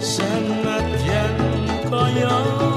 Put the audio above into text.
sen at yan koyo